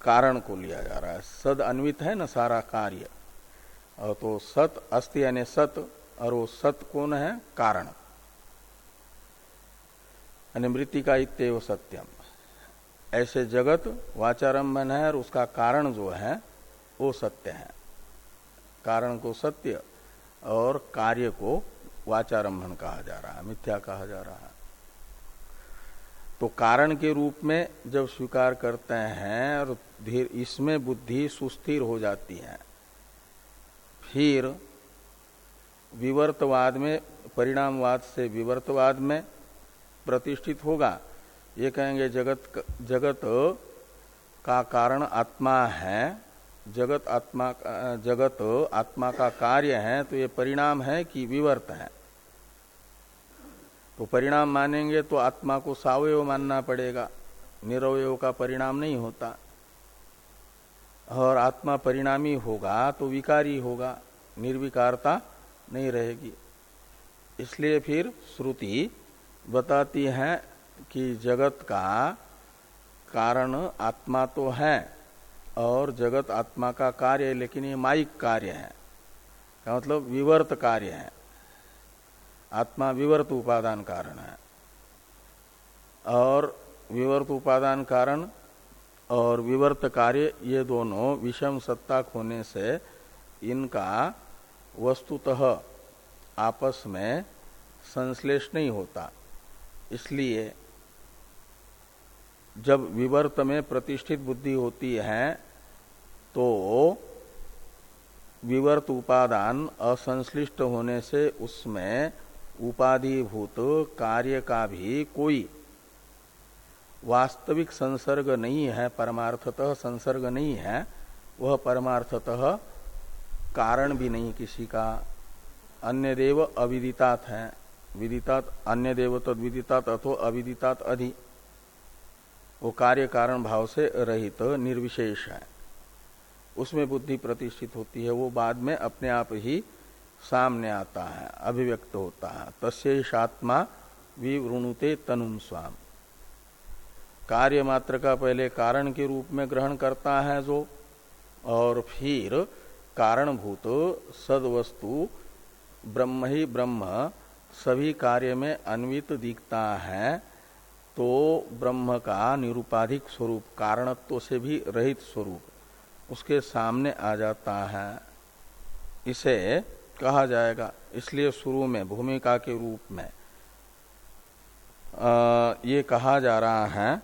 कारण को लिया जा रहा है। सद अन्वित है, ना सारा कार्य। और तो सत अस्थि यानी सत, और वो सत कौन है? कारण। मृतिका इतव सत्यम। ऐसे जगत वाचारंभन है, और उसका कारण जो है, वो सत्य है। कारण को सत्य और कार्य को वाचारंभन कहा जा रहा है, मिथ्या कहा जा रहा है। तो कारण के रूप में जब स्वीकार करते हैं, और धीर इसमें बुद्धि सुस्थिर हो जाती है। फिर विवर्तवाद में, परिणामवाद से विवर्तवाद में प्रतिष्ठित होगा। ये कहेंगे, जगत जगत का कारण आत्मा है, जगत आत्मा जगत आत्मा का कार्य है तो ये परिणाम है कि विवर्त है। तो परिणाम मानेंगे तो आत्मा को सावयव मानना पड़ेगा। निरवय का परिणाम नहीं होता। और आत्मा परिणामी होगा तो विकारी होगा, निर्विकारता नहीं रहेगी। इसलिए फिर श्रुति बताती है कि जगत का कारण आत्मा तो है और जगत आत्मा का कार्य है लेकिन ये माइक कार्य है, का मतलब विवर्त कार्य है। आत्मा विवर्त उपादान कारण है और विवर्त उपादान कारण और विवर्त कार्य ये दोनों विषम सत्ता होने से इनका वस्तुतः आपस में संश्लेष नहीं होता। इसलिए जब विवर्त में प्रतिष्ठित बुद्धि होती है तो विवर्त उपादान असंश्लिष्ट होने से उसमें उपाधिभूत कार्य का भी कोई वास्तविक संसर्ग नहीं है, परमार्थतः संसर्ग नहीं है, वह परमार्थतः कारण भी नहीं किसी का। अन्य देव अविदितात है। विदितात अन्य देव तद विदितात अथो अविदितात अधि। वो कार्य कारण भाव से रहित, निर्विशेष है। उसमें बुद्धि प्रतिष्ठित होती है, वो बाद में अपने आप ही सामने आता है, अभिव्यक्त होता है। तस्ेषात्मा विवृणुते तनुम स्वाम। कार्य मात्र का पहले कारण के रूप में ग्रहण करता है जो और फिर कारणभूत सदवस्तु ब्रह्म ही ब्रह्म सभी कार्य में अन्वित दिखता है तो ब्रह्म का निरूपाधिक स्वरूप कारणत्व से भी रहित स्वरूप उसके सामने आ जाता है। इसे कहा जाएगा इसलिए शुरू में भूमिका के रूप में आ, ये कहा जा रहा है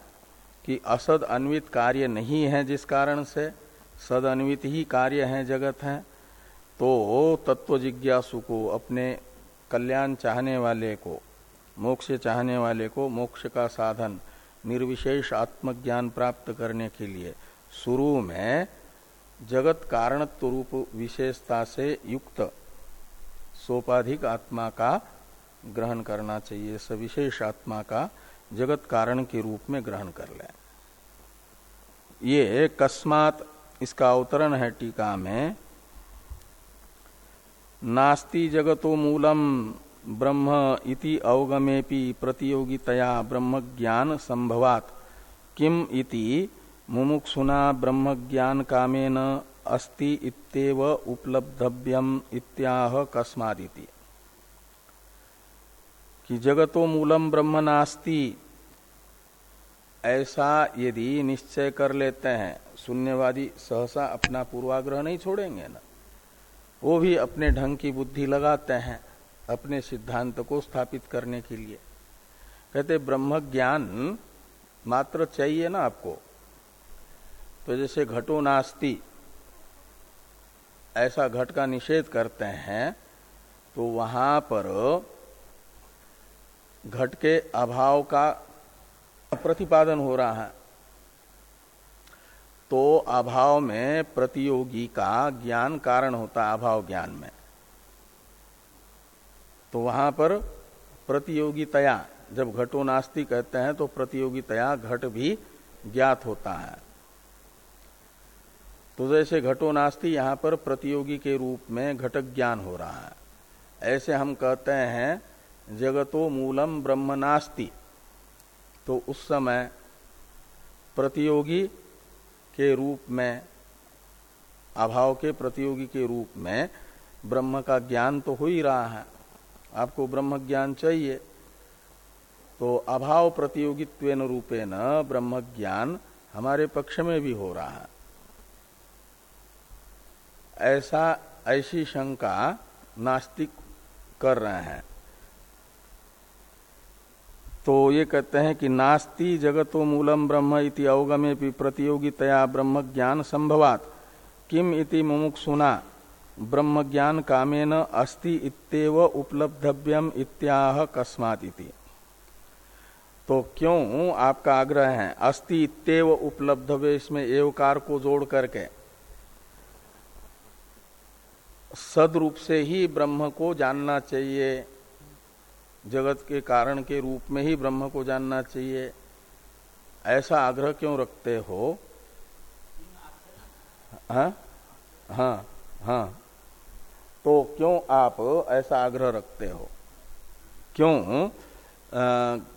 कि असद अन्वित कार्य नहीं है जिस कारण से सद अन्वित ही कार्य है, जगत है। तो तत्व जिज्ञासु को, अपने कल्याण चाहने वाले को, मोक्ष चाहने वाले को, मोक्ष का साधन, निर्विशेष आत्मज्ञान प्राप्त करने के लिए, शुरू में जगत कारणत्व रूप विशेषता से युक्त सोपाधिक आत्मा का ग्रहण करना चाहिए, सविशेष आत्मा का जगत कारण के रूप में ग्रहण कर ले। ये कस्मात, इसका अवतरण है टीका में, नास्ति जगतो मूलम ब्रह्म इति अवगमेपि प्रतियोगितया ब्रह्म ज्ञान संभवात। किम इति मुमुक्षुना ब्रह्म ज्ञान कामेन अस्ति इत्येव उपलब्धव्यम इत्याह कस्मादिति। कि जगतो मूलम ब्रह्म नास्ति। ऐसा यदि निश्चय कर लेते हैं, शून्यवादी सहसा अपना पूर्वाग्रह नहीं छोड़ेंगे ना। वो भी अपने ढंग की बुद्धि लगाते हैं, अपने सिद्धांत को स्थापित करने के लिए। कहते, ब्रह्म ज्ञान मात्र चाहिए ना आपको। तो जैसे घटो नास्ति, ऐसा घट का निषेध करते हैं तो वहाँ पर घट के अभाव का प्रतिपादन हो रहा है। तो अभाव में प्रतियोगी का ज्ञान कारण होता है, अभाव ज्ञान में। तो वहाँ पर प्रतियोगितया, जब घटो नास्ती कहते हैं तो प्रतियोगितया घट भी ज्ञात होता है। तो जैसे घटो नास्ती यहाँ पर प्रतियोगी के रूप में घटक ज्ञान हो रहा है। ऐसे हम कहते हैं जगतो मूलम ब्रह्म नास्ति। तो उस समय प्रतियोगी के रूप में, अभाव के प्रतियोगी के रूप में ब्रह्म का ज्ञान तो हो ही रहा है। आपको ब्रह्म ज्ञान चाहिए। तो अभाव प्रतियोगित्व रूपे न ब्रह्म ज्ञान हमारे पक्ष में भी हो रहा है। ऐसा, ऐसी शंका नास्तिक कर रहे हैं। तो ये कहते हैं कि नास्ति जगतो मूलम ब्रह्म इति अवगमे प्रतियोगितया ब्रह्म ज्ञान संभवात। किम इति मुमुक्षुना? ब्रह्म ज्ञान कामेन अस्ति इत्येव उपलब्धव्यम इत्याह कस्मात इति। तो क्यों? आपका आग्रह है। अस्ति इत्येव उपलब्धव्य इसमें एवकार को जोड़ करके। सदरूप से ही ब्रह्म को जानना चाहिए। जगत के कारण के रूप में ही ब्रह्म को जानना चाहिए। ऐसा आग्रह क्यों रखते हो? हाँ? हाँ हाँ। तो क्यों आप ऐसा आग्रह रखते हो? क्यों?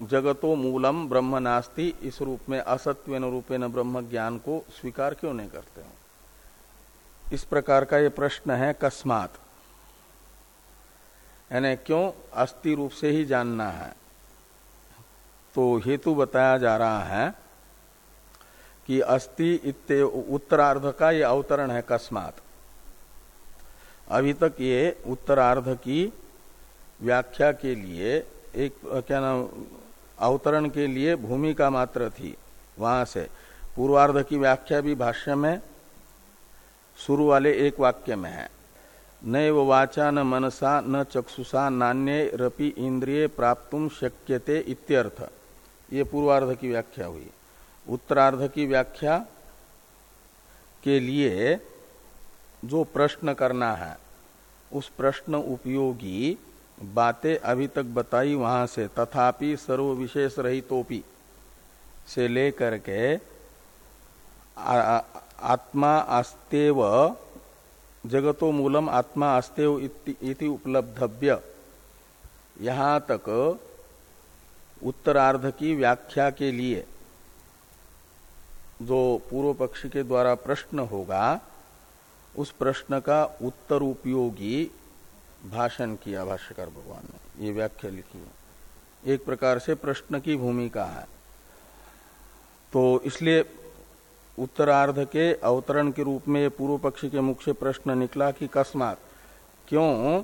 जगतो मूलम ब्रह्म नास्ति, इस रूप में असत्व न ब्रह्म ज्ञान को स्वीकार क्यों नहीं करते हो? इस प्रकार का ये प्रश्न है, कस्मात। यानी क्यों? अस्थि रूप से ही जानना है। तो हेतु बताया जा रहा है कि अस्थि इत्ते उत्तरार्ध का ये अवतरण है कस्मात। अभी तक ये उत्तरार्ध की व्याख्या के लिए एक, क्या नाम, अवतरण के लिए भूमिका मात्र थी वहाँ से। पूर्वार्ध की व्याख्या भी भाष्य में, शुरू वाले एक वाक्य में है। नैव वाचा न मनसा न चक्षुषा नान्य रपि इंद्रिय प्राप्त शक्यते इत्यर्थ। ये पूर्वार्ध की व्याख्या हुई। उत्तरार्ध की व्याख्या के लिए जो प्रश्न करना है, उस प्रश्न उपयोगी बातें अभी तक बताई वहाँ से, तथापि सर्व विशेष रहितोपि से लेकर के आत्मा अस्तेव जगतो मूलम आत्मा अस्तेव इति उपलब्धव्य। यहाँ तक उत्तरार्ध की व्याख्या के लिए जो पूर्व पक्ष के द्वारा प्रश्न होगा, उस प्रश्न का उत्तर उपयोगी भाषण किया भाष्यकार भगवान ने। ये व्याख्या लिखी है। एक प्रकार से प्रश्न की भूमिका है। तो इसलिए उत्तरार्ध के अवतरण के रूप में पूर्व पक्षी के मुख से प्रश्न निकला कि कस्मात क्यों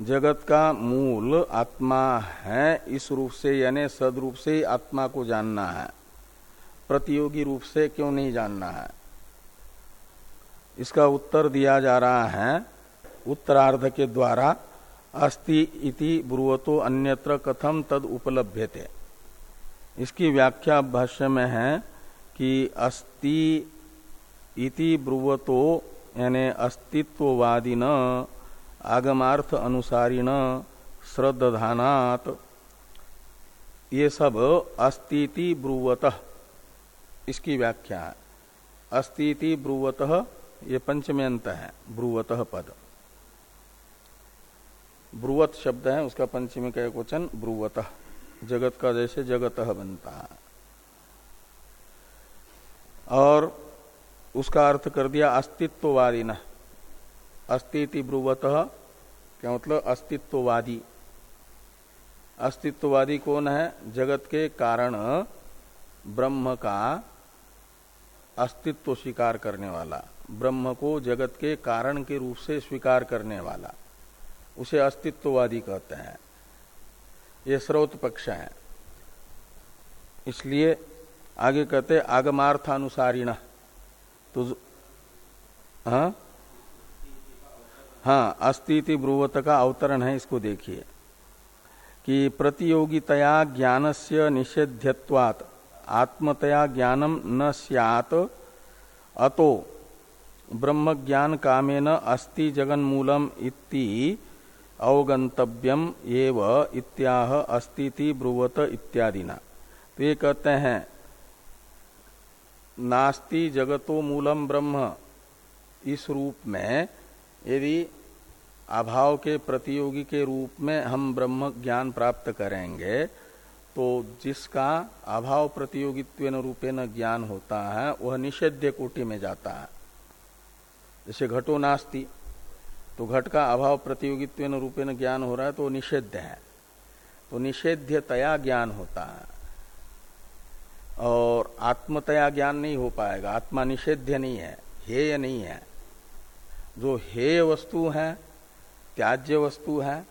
जगत का मूल आत्मा है, इस रूप से यानी सदरूप से आत्मा को जानना है, प्रतियोगी रूप से क्यों नहीं जानना है? इसका उत्तर दिया जा रहा है, उत्तरार्ध के द्वारा, अस्ति इति ब्रुवतो अन्यत्र कथम तद उपलभ्यते। इसकी व्याख्या भाष्य में है कि अस्ति इति ब्रुवतो, यानी अस्तित्ववादिन, आगमार्थ अनुसारिण श्रद्धानात ये सब अस्तिति ब्रुवत। इसकी व्याख्या है। अस्तिति ब्रुवत, ये पंचमे अंत है, ब्रुवत पद। ब्रुवत शब्द है, उसका पंचमी का एक वचन, ब्रुवत। जगत का जैसे जगत बनता है। और उसका अर्थ कर दिया अस्तित्ववादी न अस्तित्व ब्रुवत, क्या मतलब? अस्तित्ववादी। अस्तित्ववादी कौन है? जगत के कारण ब्रह्म का अस्तित्व स्वीकार करने वाला। ब्रह्म को जगत के कारण के रूप से स्वीकार करने वाला। उसे अस्तित्ववादी कहते हैं। ये स्रोत पक्ष है। इसलिए आगे कहते आगमार्थानुसारिण। तो हाँ? हाँ अस्तिति ब्रुवत का अवतरण है, इसको देखिए। कि प्रतियोगितया ज्ञान से निषेध्यवात आत्मतया ज्ञानम न सियात, अतो ब्रह्म ज्ञान कामेन अस्ति जगन मूलम इति अवगंतव्यम एव इत्याह अस्तिति ब्रुवत इत्यादिना। तो ये कहते हैं नास्ति जगतो मूलम ब्रह्म। इस रूप में, यदि अभाव के प्रतियोगी के रूप में हम ब्रह्म ज्ञान प्राप्त करेंगे तो जिसका अभाव प्रतियोगित्व रूपेण ज्ञान होता है, वह निषेध्य कोटि में जाता है। जैसे घटो नास्ति तो घट का अभाव प्रतियोगित्व रूपेण ज्ञान हो रहा है तो निषेध्य है। तो निषेध्यतया ज्ञान होता है। और आत्मतया ज्ञान नहीं हो पाएगा, आत्मा निषेध्य नहीं है, हेय नहीं है। जो हेय वस्तु है, त्याज्य वस्तु है,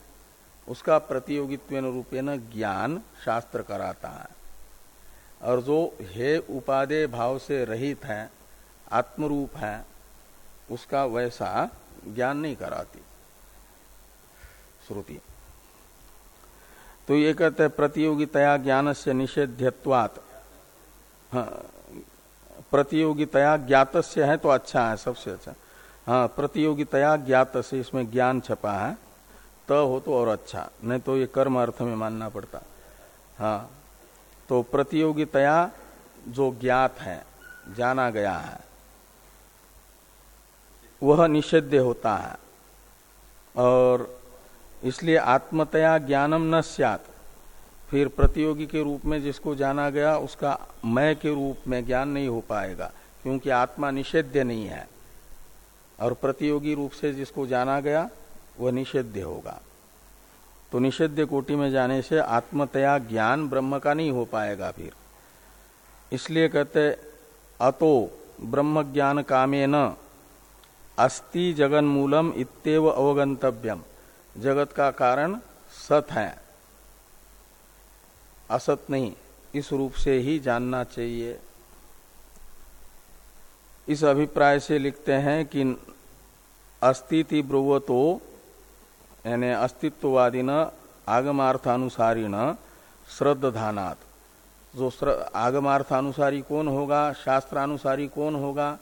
उसका प्रतियोगित्व रूपेण ज्ञान शास्त्र कराता है। और जो हे उपादेय भाव से रहित है, आत्मरूप है, उसका वैसा ज्ञान नहीं कराती। श्रुति। तो ये कहते हैं, प्रतियोगितया ज्ञान से निषेध्यत्वात। हाँ, प्रतियोगितया ज्ञात है तो अच्छा है सबसे अच्छा। हाँ प्रतियोगितया ज्ञात से इसमें ज्ञान छपा है त हो तो और अच्छा नहीं तो ये कर्म अर्थ में मानना पड़ता। हाँ तो प्रतियोगितया जो ज्ञात है जाना गया है वह निषेध्य होता है। और इसलिए आत्मतया ज्ञानम न सियात। फिर प्रतियोगी के रूप में जिसको जाना गया, उसका मय के रूप में ज्ञान नहीं हो पाएगा, क्योंकि आत्मा निषेध्य नहीं है। और प्रतियोगी रूप से जिसको जाना गया, वह निषेध्य होगा। तो निषेध्य कोटि में जाने से आत्मतया ज्ञान ब्रह्म का नहीं हो पाएगा फिर। इसलिए कहते, अतो ब्रह्म ज्ञान कामे न अस्ति जगन मूलम इतव अवगंतव्यम जगत का कारण सत है। असत नहीं, इस रूप से ही जानना चाहिए। इस अभिप्राय से लिखते हैं कि अस्तिति ब्रुवतो, यानी अस्तित्ववादी न आगमार्थानुसारी न श्रद्धानात जो आगमार्थानुसारी कौन होगा, शास्त्रानुसारी कौन होगा?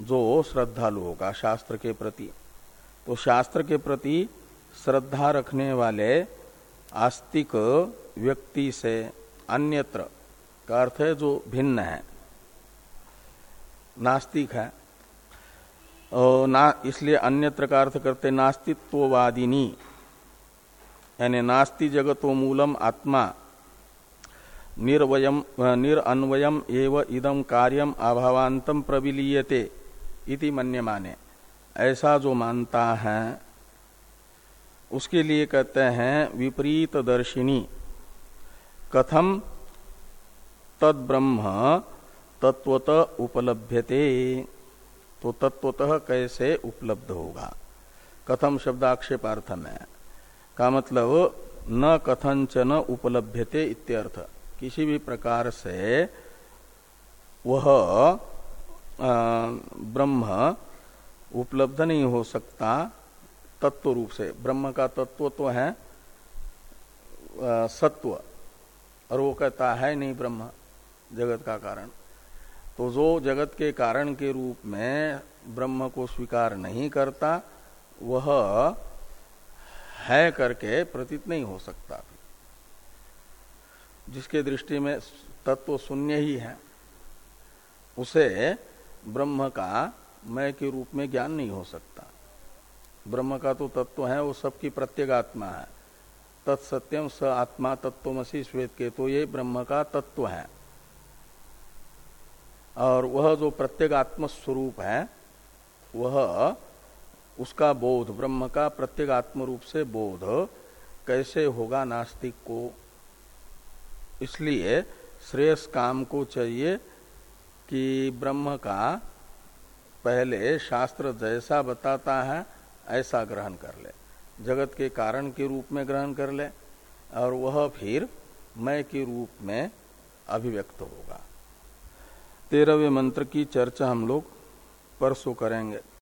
जो श्रद्धालु होगा, शास्त्र के प्रति। तो शास्त्र के प्रति श्रद्धा रखने वाले आस्तिक व्यक्ति से अन्यत्र, का अर्थ है जो भिन्न है, नास्तिक है, और ना, इसलिए अन्यत्र का अर्थ करते नास्तित्ववादिनी, यानी नास्ति जगतो मूलम आत्मा, निर्वयम निरअन्वयम एव इदम कार्यम अभावांतम प्रविलीयते इति मन्य माने ऐसा जो मानता है, उसके लिए कहते हैं विपरीत दर्शिनी कथम तद ब्रह्म तत्वत उपलभ्यते। तो तत्वतः कैसे उपलब्ध होगा? कथम शब्दाक्षेपार्थ में का मतलब न कथंचन उपलभ्यते इत्यर्थ। किसी भी प्रकार से वह ब्रह्म उपलब्ध नहीं हो सकता तत्व रूप से। ब्रह्म का तत्व तो है सत्व। और वो कहता है नहीं ब्रह्म, जगत का कारण। तो जो जगत के कारण के रूप में ब्रह्म को स्वीकार नहीं करता, वह है करके प्रतीत नहीं हो सकता। जिसके दृष्टि में तत्व शून्य ही है, उसे ब्रह्म का मय के रूप में ज्ञान नहीं हो सकता। ब्रह्म का तो तत्व है, वो सबकी प्रत्येगात्मा है। तत्सत्यम स आत्मा तत्वमसी श्वेत के तो ये ब्रह्म का तत्व है। और वह जो प्रत्येगात्म स्वरूप है, वह उसका बोध, ब्रह्म का प्रत्येगात्म रूप से बोध कैसे होगा नास्तिक को? इसलिए श्रेयस काम को चाहिए कि ब्रह्म का पहले शास्त्र जैसा बताता है, ऐसा ग्रहण कर ले। जगत के कारण के रूप में ग्रहण कर ले और वह फिर मय के रूप में अभिव्यक्त होगा। तेरहवें मंत्र की चर्चा हम लोग परसों करेंगे।